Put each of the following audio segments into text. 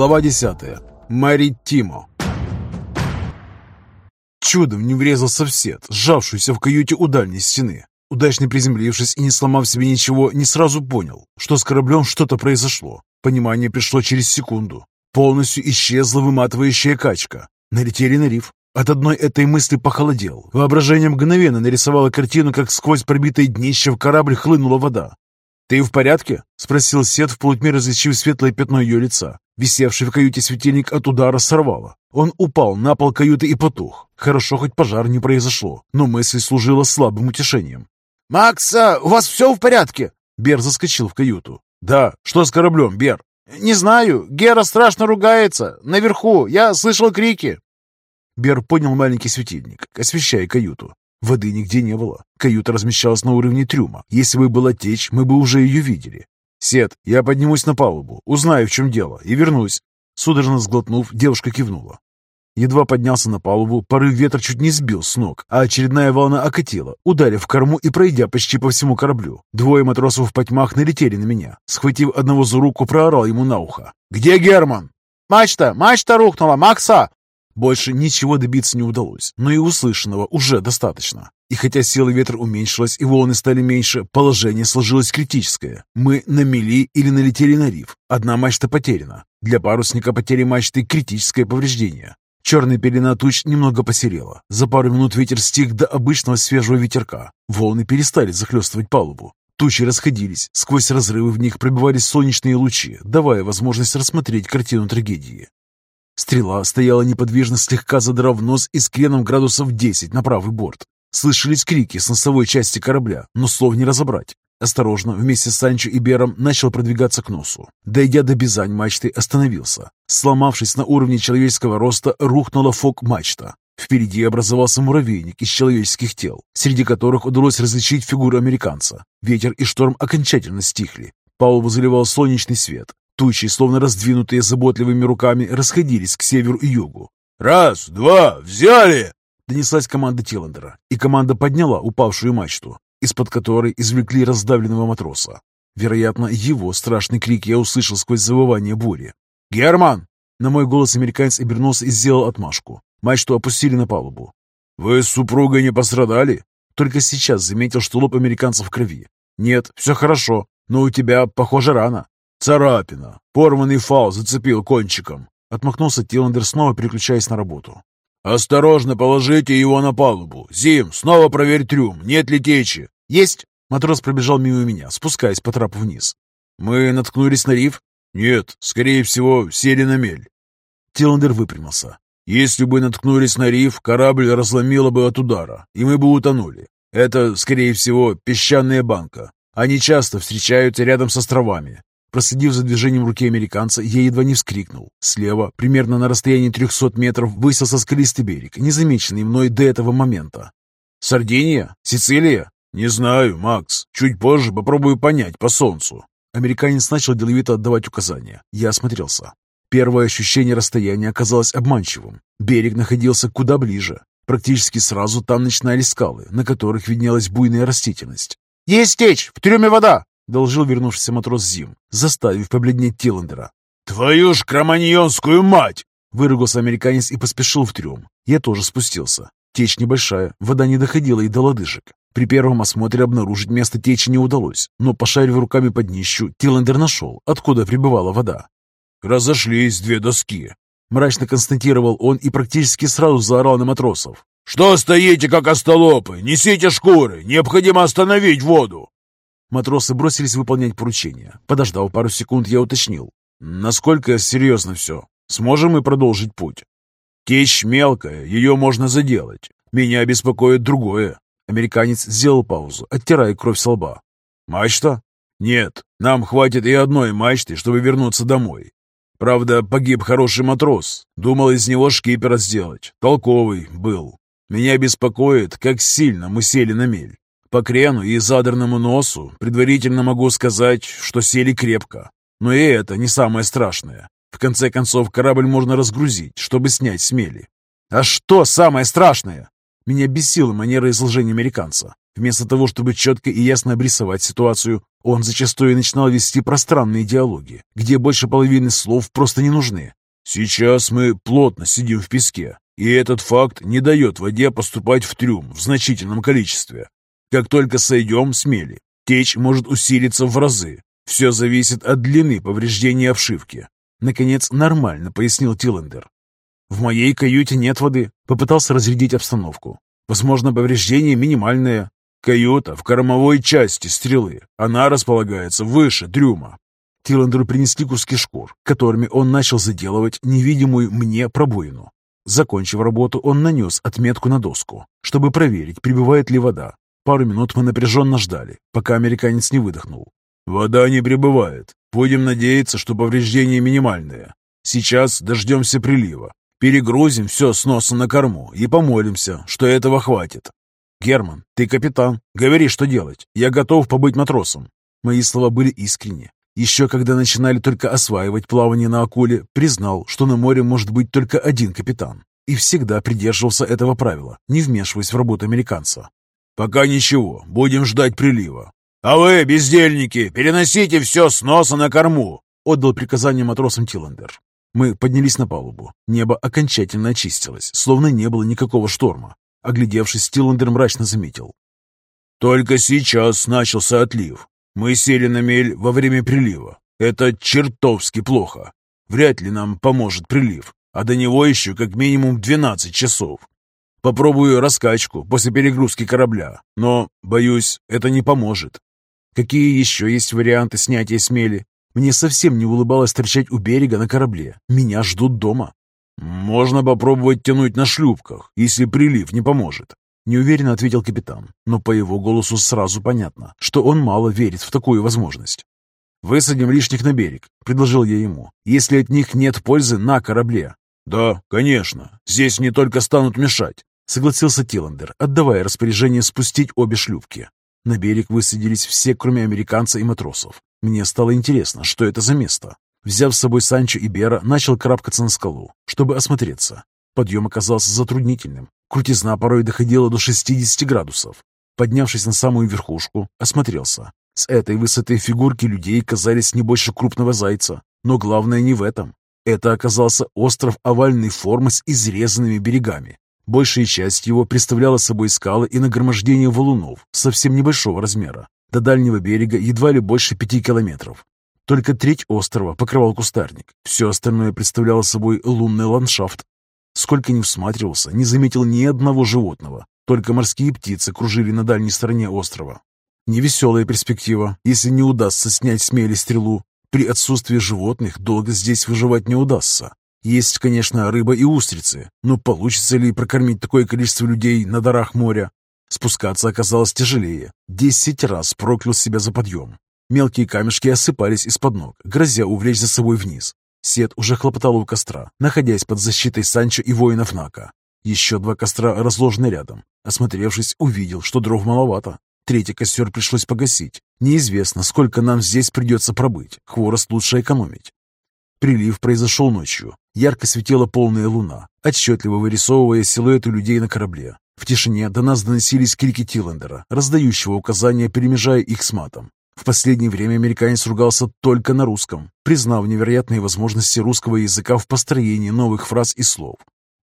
Глава 10. Мэри Тимо. Чудом не врезался в сет, сжавшуюся в каюте у дальней стены. Удачно приземлившись и не сломав себе ничего, не сразу понял, что с кораблем что-то произошло. Понимание пришло через секунду. Полностью исчезла выматывающая качка. Налетели на риф. От одной этой мысли похолодел. Воображение мгновенно нарисовало картину, как сквозь пробитое днище в корабль хлынула вода. «Ты в порядке?» — спросил Сет, в полутьме различив светлое пятно ее лица. Висевший в каюте светильник от удара сорвало. Он упал на пол каюты и потух. Хорошо, хоть пожар не произошло, но мысль служила слабым утешением. «Макса, у вас все в порядке?» Бер заскочил в каюту. «Да, что с кораблем, Бер?» «Не знаю. Гера страшно ругается. Наверху. Я слышал крики». Бер поднял маленький светильник, освещая каюту. Воды нигде не было. Каюта размещалась на уровне трюма. Если бы была течь, мы бы уже ее видели. «Сет, я поднимусь на палубу, узнаю, в чем дело, и вернусь». Судорожно сглотнув, девушка кивнула. Едва поднялся на палубу, порыв ветра чуть не сбил с ног, а очередная волна окатила, ударив корму и пройдя почти по всему кораблю. Двое матросов в потьмах налетели на меня. Схватив одного за руку, проорал ему на ухо. «Где Герман?» «Мачта! Мачта рухнула! Макса!» Больше ничего добиться не удалось, но и услышанного уже достаточно. И хотя сила ветра уменьшилась и волны стали меньше, положение сложилось критическое. Мы на мели или налетели на риф. Одна мачта потеряна. Для парусника потери мачты критическое повреждение. Черная пелена туч немного посерела. За пару минут ветер стих до обычного свежего ветерка. Волны перестали захлестывать палубу. Тучи расходились, сквозь разрывы в них пробивались солнечные лучи, давая возможность рассмотреть картину трагедии. Стрела стояла неподвижно, слегка задрав нос и с креном градусов 10 на правый борт. Слышались крики с носовой части корабля, но слов не разобрать. Осторожно, вместе с Санчо и Бером начал продвигаться к носу. Дойдя до бизань мачты, остановился. Сломавшись на уровне человеческого роста, рухнула фок-мачта. Впереди образовался муравейник из человеческих тел, среди которых удалось различить фигуру американца. Ветер и шторм окончательно стихли. Палубу заливал солнечный свет. Тучи, словно раздвинутые заботливыми руками, расходились к северу и югу. «Раз, два, взяли!» Донеслась команда Тиллендера, и команда подняла упавшую мачту, из-под которой извлекли раздавленного матроса. Вероятно, его страшный крик я услышал сквозь завывание бури. «Герман!» На мой голос американец обернулся и сделал отмашку. Мачту опустили на палубу. «Вы с супругой не пострадали?» Только сейчас заметил, что лоб американца в крови. «Нет, все хорошо, но у тебя, похоже, рана». «Царапина. Порванный фал зацепил кончиком». Отмахнулся Тиллендер, снова переключаясь на работу. «Осторожно положите его на палубу. Зим, снова проверь трюм, нет ли течи». «Есть!» Матрос пробежал мимо меня, спускаясь по трапу вниз. «Мы наткнулись на риф?» «Нет, скорее всего, сели на мель». Тиллендер выпрямился. «Если бы наткнулись на риф, корабль разломило бы от удара, и мы бы утонули. Это, скорее всего, песчаная банка. Они часто встречаются рядом с островами. Проследив за движением руки американца, я едва не вскрикнул. Слева, примерно на расстоянии 300 метров, высился скалистый берег, незамеченный мной до этого момента. «Сардиния? Сицилия?» «Не знаю, Макс. Чуть позже попробую понять по солнцу». Американец начал деловито отдавать указания. Я осмотрелся. Первое ощущение расстояния оказалось обманчивым. Берег находился куда ближе. Практически сразу там начинались скалы, на которых виднелась буйная растительность. «Есть течь! В трюме вода!» Доложил вернувшийся матрос Зим, заставив побледнеть Тиллендера. «Твою ж кроманьонскую мать!» Выругался американец и поспешил в трюм. Я тоже спустился. Течь небольшая, вода не доходила и до лодыжек. При первом осмотре обнаружить место течи не удалось, но, пошарив руками под днищу, Тиллендер нашел, откуда прибывала вода. «Разошлись две доски», — мрачно констатировал он и практически сразу заорал на матросов. «Что стоите, как остолопы? Несите шкуры! Необходимо остановить воду!» Матросы бросились выполнять поручение. Подождав пару секунд, я уточнил. «Насколько серьезно все? Сможем мы продолжить путь?» «Течь мелкая, ее можно заделать. Меня беспокоит другое». Американец сделал паузу, оттирая кровь со лба. «Мачта?» «Нет, нам хватит и одной мачты, чтобы вернуться домой. Правда, погиб хороший матрос. Думал из него шкипера сделать. Толковый был. Меня беспокоит, как сильно мы сели на мель. По крену и задранному носу предварительно могу сказать, что сели крепко. Но и это не самое страшное. В конце концов, корабль можно разгрузить, чтобы снять смели. А что самое страшное? Меня бесила манера изложения американца. Вместо того, чтобы четко и ясно обрисовать ситуацию, Он зачастую начинал вести пространные диалоги, где больше половины слов просто не нужны. «Сейчас мы плотно сидим в песке, и этот факт не дает воде поступать в трюм в значительном количестве. Как только сойдем с мели, течь может усилиться в разы. Все зависит от длины повреждения обшивки. Наконец, нормально, пояснил Тиллендер. В моей каюте нет воды. Попытался разрядить обстановку. Возможно, повреждение минимальное. Каюта в кормовой части стрелы. Она располагается выше трюма. Тиллендеру принесли куски шкур, которыми он начал заделывать невидимую мне пробоину. Закончив работу, он нанес отметку на доску, чтобы проверить, прибывает ли вода. Пару минут мы напряженно ждали, пока американец не выдохнул. «Вода не прибывает. Будем надеяться, что повреждения минимальные. Сейчас дождемся прилива. Перегрузим все с носа на корму и помолимся, что этого хватит. Герман, ты капитан. Говори, что делать. Я готов побыть матросом». Мои слова были искренни. Еще когда начинали только осваивать плавание на акуле, признал, что на море может быть только один капитан. И всегда придерживался этого правила, не вмешиваясь в работу американца. «Пока ничего, будем ждать прилива. А вы, бездельники, переносите все с носа на корму!» отдал приказание матросам Тиллендер. Мы поднялись на палубу. Небо окончательно очистилось, словно не было никакого шторма. Оглядевшись, Тиллендер мрачно заметил. «Только сейчас начался отлив. Мы сели на мель во время прилива. Это чертовски плохо. Вряд ли нам поможет прилив, а до него еще как минимум 12 часов. Попробую раскачку после перегрузки корабля, но, боюсь, это не поможет. Какие еще есть варианты снятия смели? Мне совсем не улыбалось торчать у берега на корабле. Меня ждут дома. Можно попробовать тянуть на шлюпках, если прилив не поможет. Неуверенно ответил капитан, но по его голосу сразу понятно, что он мало верит в такую возможность. «Высадим лишних на берег», — предложил я ему, «если от них нет пользы на корабле». «Да, конечно. Здесь не только станут мешать», — согласился Тиллендер, отдавая распоряжение спустить обе шлюпки. На берег высадились все, кроме американца и матросов. Мне стало интересно, что это за место. Взяв с собой Санчо и Бера, начал карабкаться на скалу, чтобы осмотреться. Подъем оказался затруднительным. Крутизна порой доходила до 60 градусов. Поднявшись на самую верхушку, осмотрелся. С этой высоты фигурки людей казались не больше крупного зайца. Но главное не в этом. Это оказался остров овальной формы с изрезанными берегами. Большая часть его представляла собой скалы и нагромождение валунов совсем небольшого размера. До дальнего берега едва ли больше пяти километров. Только треть острова покрывал кустарник. Все остальное представляло собой лунный ландшафт, Сколько ни всматривался, не заметил ни одного животного. Только морские птицы кружили на дальней стороне острова. Невеселая перспектива, если не удастся снять смели стрелу. При отсутствии животных долго здесь выживать не удастся. Есть, конечно, рыба и устрицы, но получится ли прокормить такое количество людей на дарах моря? Спускаться оказалось тяжелее. Десять раз проклял себя за подъем. Мелкие камешки осыпались из-под ног, грозя увлечь за собой вниз. Сет уже хлопотал у костра, находясь под защитой Санчо и воинов Нака. Еще два костра разложены рядом. Осмотревшись, увидел, что дров маловато. Третий костер пришлось погасить. Неизвестно, сколько нам здесь придется пробыть. Хворост лучше экономить. Прилив произошел ночью. Ярко светила полная луна, отчетливо вырисовывая силуэты людей на корабле. В тишине до нас доносились крики Тиллендера, раздающего указания, перемежая их с матом. В последнее время американец ругался только на русском, признав невероятные возможности русского языка в построении новых фраз и слов.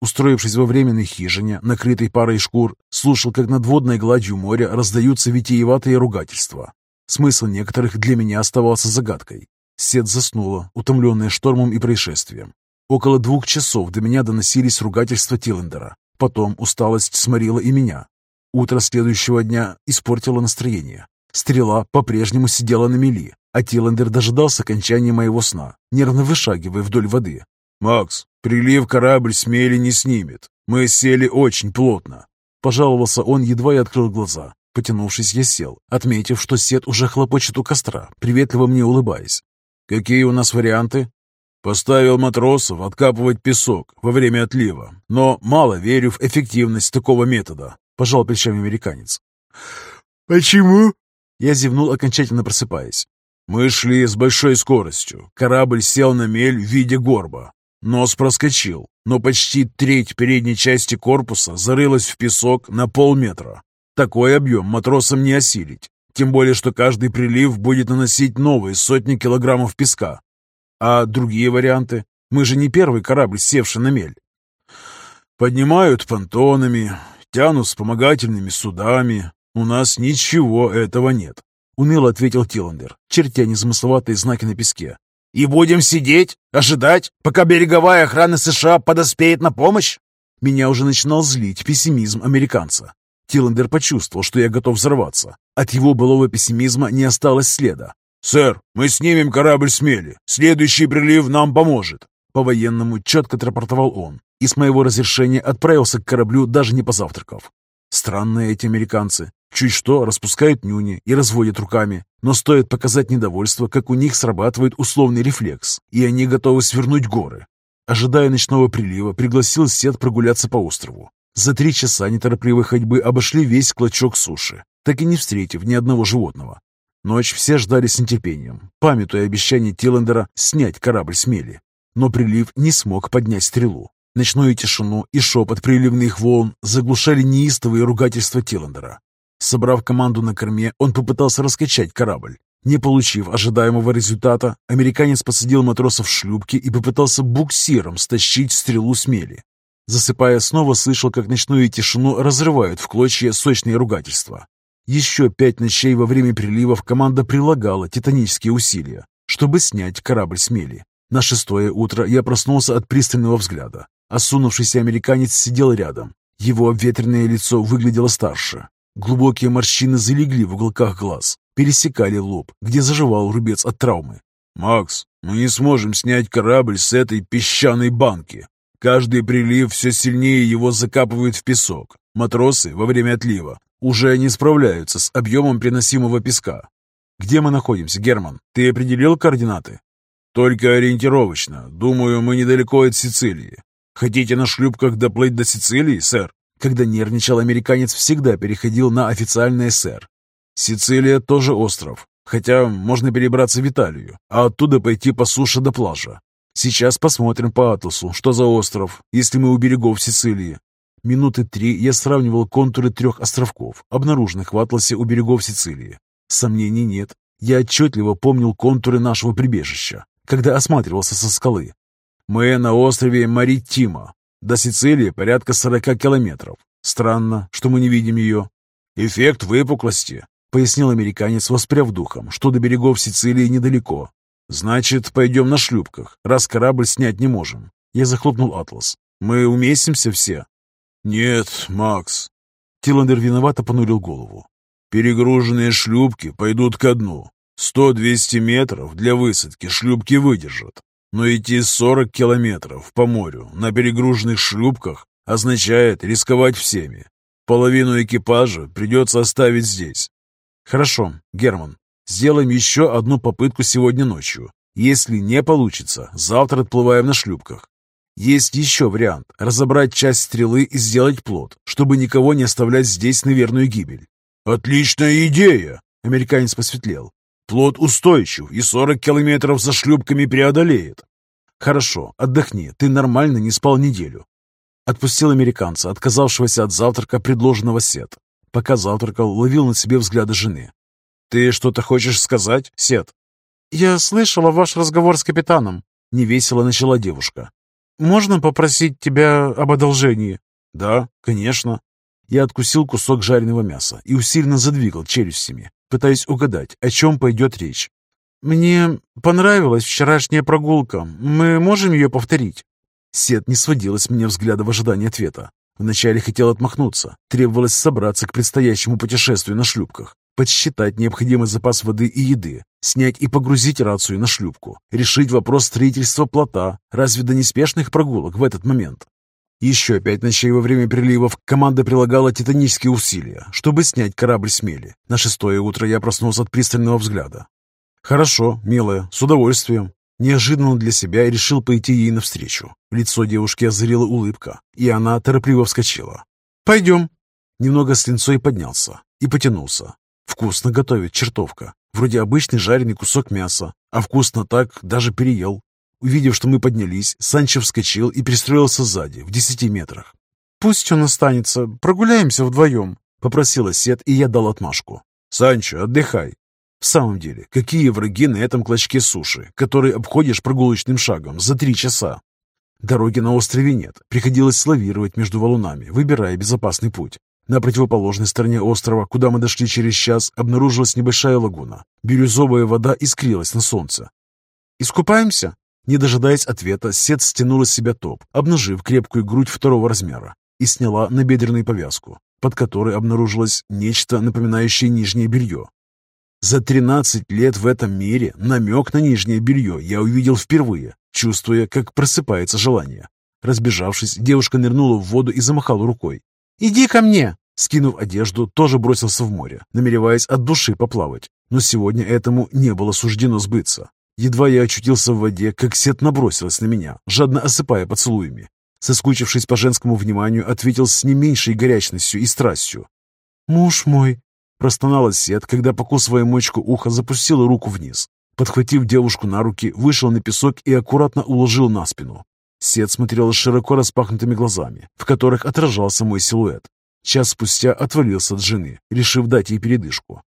Устроившись во временной хижине, накрытой парой шкур, слушал, как над водной гладью моря раздаются витиеватые ругательства. Смысл некоторых для меня оставался загадкой. Сет заснула, утомленная штормом и происшествием. Около двух часов до меня доносились ругательства Тиллендера. Потом усталость сморила и меня. Утро следующего дня испортило настроение. Стрела по-прежнему сидела на мели, а Тиллендер дожидался окончания моего сна, нервно вышагивая вдоль воды. «Макс, прилив корабль с мели не снимет. Мы сели очень плотно». Пожаловался он, едва и открыл глаза. Потянувшись, я сел, отметив, что Сет уже хлопочет у костра, приветливо мне улыбаясь. «Какие у нас варианты?» «Поставил матросов откапывать песок во время отлива, но мало верю в эффективность такого метода», – пожал плечами американец. «Почему?» Я зевнул, окончательно просыпаясь. Мы шли с большой скоростью. Корабль сел на мель в виде горба. Нос проскочил, но почти треть передней части корпуса зарылась в песок на полметра. Такой объем матросам не осилить. Тем более, что каждый прилив будет наносить новые сотни килограммов песка. А другие варианты? Мы же не первый корабль, севший на мель. Поднимают понтонами, тянут вспомогательными судами. У нас ничего этого нет. Уныло ответил Тиллендер, чертя незамысловатые знаки на песке. «И будем сидеть, ожидать, пока береговая охрана США подоспеет на помощь?» Меня уже начинал злить пессимизм американца. Тиллендер почувствовал, что я готов взорваться. От его былого пессимизма не осталось следа. «Сэр, мы снимем корабль с. Следующий прилив нам поможет». По-военному четко отрапортовал он, и с моего разрешения отправился к кораблю, даже не позавтракав. Странные эти американцы. Чуть что распускают нюни и разводят руками, но стоит показать недовольство, как у них срабатывает условный рефлекс, и они готовы свернуть горы. Ожидая ночного прилива, пригласил Сет прогуляться по острову. За три часа неторопливой ходьбы обошли весь клочок суши, так и не встретив ни одного животного. Ночь все ждали с нетерпением, памятуя обещание Тиллендера снять корабль с мели. Но прилив не смог поднять стрелу. Ночную тишину и шепот приливных волн заглушали неистовые ругательства Тиллендера. Собрав команду на корме, он попытался раскачать корабль. Не получив ожидаемого результата, американец посадил матросов в шлюпки и попытался буксиром стащить стрелу с мели. Засыпая, снова слышал, как ночную тишину разрывают в клочья сочные ругательства. Еще пять ночей во время приливов команда прилагала титанические усилия, чтобы снять корабль с мели. На шестое утро я проснулся от пристального взгляда. Осунувшийся американец сидел рядом. Его обветренное лицо выглядело старше, Глубокие морщины залегли в уголках глаз, пересекали лоб, где заживал рубец от травмы. «Макс, мы не сможем снять корабль с этой песчаной банки. Каждый прилив все сильнее его закапывает в песок. Матросы во время отлива уже не справляются с объемом приносимого песка. Где мы находимся, Герман? Ты определил координаты? Только ориентировочно. Думаю, мы недалеко от Сицилии. Хотите на шлюпках доплыть до Сицилии, сэр? Когда нервничал, американец всегда переходил на официальный СР. Сицилия тоже остров, хотя можно перебраться в Италию, а оттуда пойти по суше до плажа. Сейчас посмотрим по атласу, что за остров, если мы у берегов Сицилии. Минуты три я сравнивал контуры трех островков, обнаруженных в атласе у берегов Сицилии. Сомнений нет. Я отчетливо помнил контуры нашего прибежища, когда осматривался со скалы. Мы на острове Маритима, до Сицилии порядка 40 километров. Странно, что мы не видим ее. Эффект выпуклости, пояснил американец, воспряв духом, что до берегов Сицилии недалеко. Значит, пойдем на шлюпках, раз корабль снять не можем. Я захлопнул атлас. Мы уместимся все? Нет, Макс. Тиллендер виновато понурил голову. Перегруженные шлюпки пойдут ко дну. Сто-двести метров для высадки шлюпки выдержат. Но идти 40 километров по морю на перегруженных шлюпках означает рисковать всеми. Половину экипажа придется оставить здесь. Хорошо, Герман, сделаем еще одну попытку сегодня ночью. Если не получится, завтра отплываем на шлюпках. Есть еще вариант – разобрать часть стрелы и сделать плод, чтобы никого не оставлять здесь на верную гибель. «Отличная идея!» – американец посветлел. Плод устойчив и 40 километров за шлюпками преодолеет. Хорошо, отдохни, ты нормально не спал неделю. Отпустил американца, отказавшегося от завтрака, предложенного Сет. Пока завтракал, ловил на себе взгляды жены. «Ты что-то хочешь сказать, Сет?» «Я слышала ваш разговор с капитаном», — невесело начала девушка. «Можно попросить тебя об одолжении?» «Да, конечно». Я откусил кусок жареного мяса и усиленно задвигал челюстями, пытаясь угадать, о чем пойдет речь. «Мне понравилась вчерашняя прогулка. Мы можем ее повторить?» Сет не сводила с меня взгляда в ожидании ответа. Вначале хотел отмахнуться. Требовалось собраться к предстоящему путешествию на шлюпках, подсчитать необходимый запас воды и еды, снять и погрузить рацию на шлюпку, решить вопрос строительства плота, разве до неспешных прогулок в этот момент. Еще пять ночей во время приливов команда прилагала титанические усилия, чтобы снять корабль с мели. На шестое утро я проснулся от пристального взгляда. «Хорошо, милая, с удовольствием». Неожиданно для себя решил пойти ей навстречу. Лицо девушки озарила улыбка, и она торопливо вскочила. «Пойдем». Немного с линцой поднялся и потянулся. Вкусно готовит чертовка. Вроде обычный жареный кусок мяса, а вкусно так, даже переел. Увидев, что мы поднялись, Санчо вскочил и пристроился сзади, в десяти метрах. «Пусть он останется, прогуляемся вдвоем», — попросила Сет, и я дал отмашку. «Санчо, отдыхай». В самом деле, какие враги на этом клочке суши, который обходишь прогулочным шагом за три часа? Дороги на острове нет, приходилось лавировать между валунами, выбирая безопасный путь. На противоположной стороне острова, куда мы дошли через час, обнаружилась небольшая лагуна. Бирюзовая вода искрилась на солнце. «Искупаемся?» Не дожидаясь ответа, Сет стянула с себя топ, обнажив крепкую грудь второго размера, и сняла набедренную повязку, под которой обнаружилось нечто, напоминающее нижнее белье. За 13 лет в этом мире намек на нижнее белье я увидел впервые, чувствуя, как просыпается желание. Разбежавшись, девушка нырнула в воду и замахала рукой. «Иди ко мне!» Скинув одежду, тоже бросился в море, намереваясь от души поплавать. Но сегодня этому не было суждено сбыться. Едва я очутился в воде, как сет набросилась на меня, жадно осыпая поцелуями. Соскучившись по женскому вниманию, ответил с не меньшей горячностью и страстью. «Муж мой!» Простонала сет, когда, покусывая мочку уха, запустила руку вниз. Подхватив девушку на руки, вышел на песок и аккуратно уложил на спину. Сет смотрела широко распахнутыми глазами, в которых отражался мой силуэт. Час спустя отвалился от жены, решив дать ей передышку.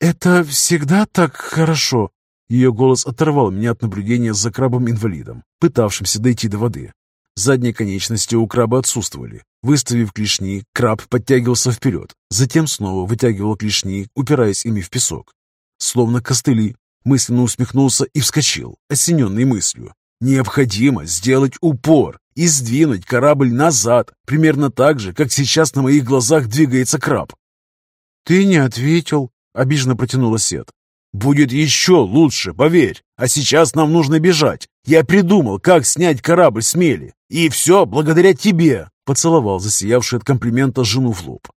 «Это всегда так хорошо?» Ее голос оторвал меня от наблюдения за крабом-инвалидом, пытавшимся дойти до воды. Задние конечности у краба отсутствовали. Выставив клешни, краб подтягивался вперед, затем снова вытягивал клешни, упираясь ими в песок. Словно костыли, мысленно усмехнулся и вскочил, осененный мыслью. Необходимо сделать упор и сдвинуть корабль назад, примерно так же, как сейчас на моих глазах двигается краб. «Ты не ответил», — обиженно протянула Сет. «Будет еще лучше, поверь. А сейчас нам нужно бежать. Я придумал, как снять корабль с мели. И все благодаря тебе!» Поцеловал засиявший от комплимента жену в лоб.